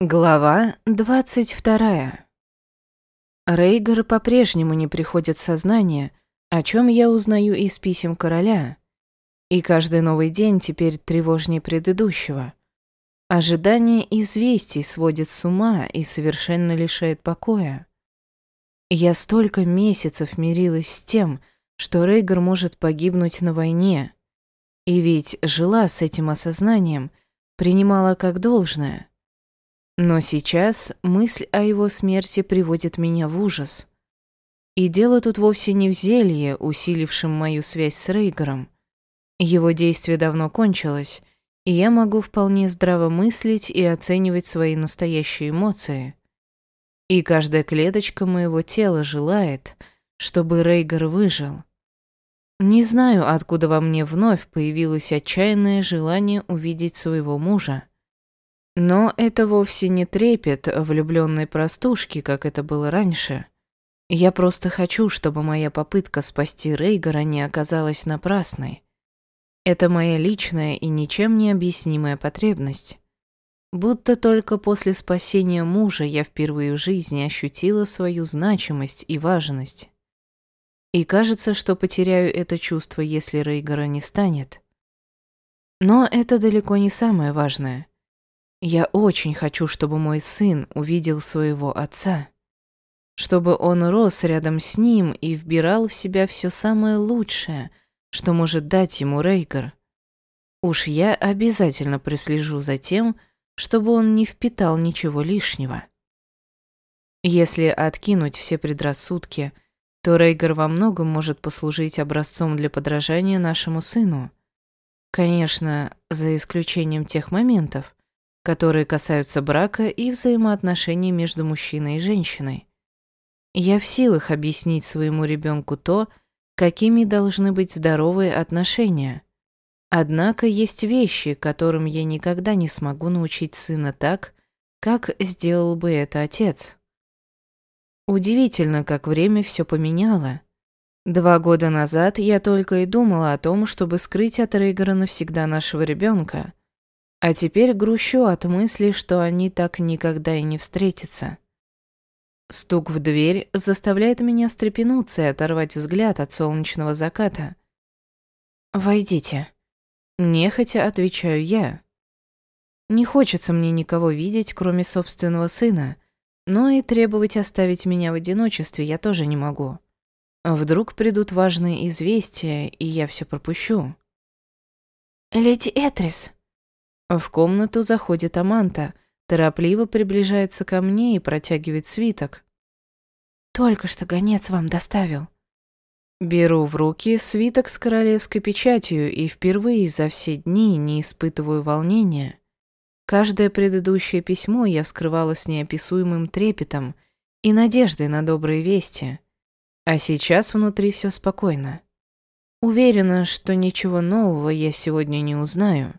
Глава двадцать вторая. Рейгар по-прежнему не приходит в сознание, о чем я узнаю из писем короля. И каждый новый день теперь тревожнее предыдущего. Ожидание известий сводит с ума и совершенно лишает покоя. Я столько месяцев мирилась с тем, что Рейгар может погибнуть на войне. И ведь жила с этим осознанием, принимала как должное – но сейчас мысль о его смерти приводит меня в ужас. И дело тут вовсе не в зелье, усилившем мою связь с Рейгером. Его действие давно кончилось, и я могу вполне здраво мыслить и оценивать свои настоящие эмоции. И каждая клеточка моего тела желает, чтобы Рейгер выжил. Не знаю, откуда во мне вновь появилось отчаянное желание увидеть своего мужа. Но это вовсе не трепет влюбленной простушки, как это было раньше. Я просто хочу, чтобы моя попытка спасти Рейгора не оказалась напрасной. Это моя личная и ничем не объяснимая потребность. Будто только после спасения мужа я впервые в жизни ощутила свою значимость и важность. И кажется, что потеряю это чувство, если Рейгора не станет. Но это далеко не самое важное. Я очень хочу, чтобы мой сын увидел своего отца. Чтобы он рос рядом с ним и вбирал в себя все самое лучшее, что может дать ему Рейгар. Уж я обязательно прислежу за тем, чтобы он не впитал ничего лишнего. Если откинуть все предрассудки, то Рейгар во многом может послужить образцом для подражания нашему сыну. Конечно, за исключением тех моментов, которые касаются брака и взаимоотношений между мужчиной и женщиной. Я в силах объяснить своему ребенку то, какими должны быть здоровые отношения. Однако есть вещи, которым я никогда не смогу научить сына так, как сделал бы это отец. Удивительно, как время все поменяло. Два года назад я только и думала о том, чтобы скрыть от Рейгара навсегда нашего ребенка – а теперь грущу от мысли, что они так никогда и не встретятся. Стук в дверь заставляет меня встрепенуться и оторвать взгляд от солнечного заката. «Войдите». Нехотя отвечаю я. Не хочется мне никого видеть, кроме собственного сына, но и требовать оставить меня в одиночестве я тоже не могу. Вдруг придут важные известия, и я все пропущу. «Леди Этрис», в комнату заходит Аманта, торопливо приближается ко мне и протягивает свиток. «Только что гонец вам доставил». Беру в руки свиток с королевской печатью и впервые за все дни не испытываю волнения. Каждое предыдущее письмо я вскрывала с неописуемым трепетом и надеждой на добрые вести. А сейчас внутри все спокойно. Уверена, что ничего нового я сегодня не узнаю.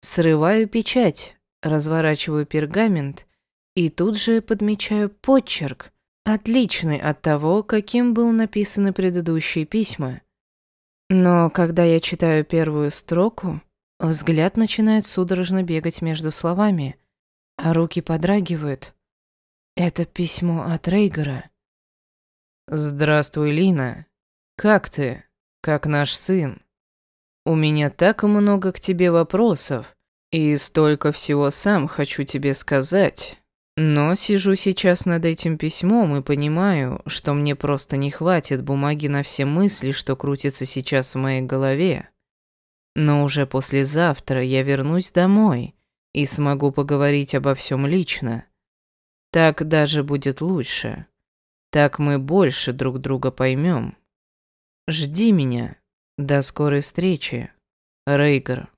Срываю печать, разворачиваю пергамент и тут же подмечаю подчерк, отличный от того, каким был написаны предыдущие письма. Но когда я читаю первую строку, взгляд начинает судорожно бегать между словами, а руки подрагивают. Это письмо от Рейгора. «Здравствуй, Лина. Как ты? Как наш сын?» У меня так много к тебе вопросов, и столько всего сам хочу тебе сказать. Но сижу сейчас над этим письмом и понимаю, что мне просто не хватит бумаги на все мысли, что крутятся сейчас в моей голове. Но уже послезавтра я вернусь домой и смогу поговорить обо всем лично. Так даже будет лучше. Так мы больше друг друга поймем. Жди меня. До скорой встречи, Рейгар.